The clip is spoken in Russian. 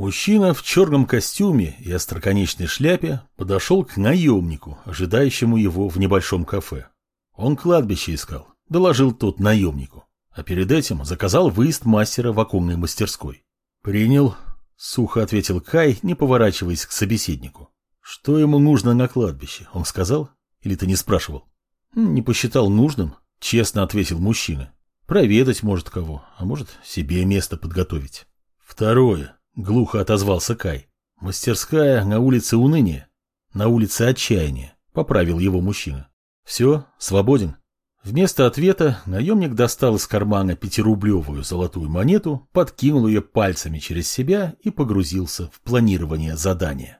Мужчина в черном костюме и остроконечной шляпе подошел к наемнику, ожидающему его в небольшом кафе. Он кладбище искал, доложил тот наемнику, а перед этим заказал выезд мастера в оконной мастерской. «Принял», — сухо ответил Кай, не поворачиваясь к собеседнику. «Что ему нужно на кладбище?» Он сказал? Или ты не спрашивал? Не посчитал нужным, честно ответил мужчина. Проведать может кого, а может себе место подготовить. Второе. Глухо отозвался Кай. Мастерская на улице Уныния. На улице Отчаяния. Поправил его мужчина. Все, свободен. Вместо ответа наемник достал из кармана пятирублевую золотую монету, подкинул ее пальцами через себя и погрузился в планирование задания.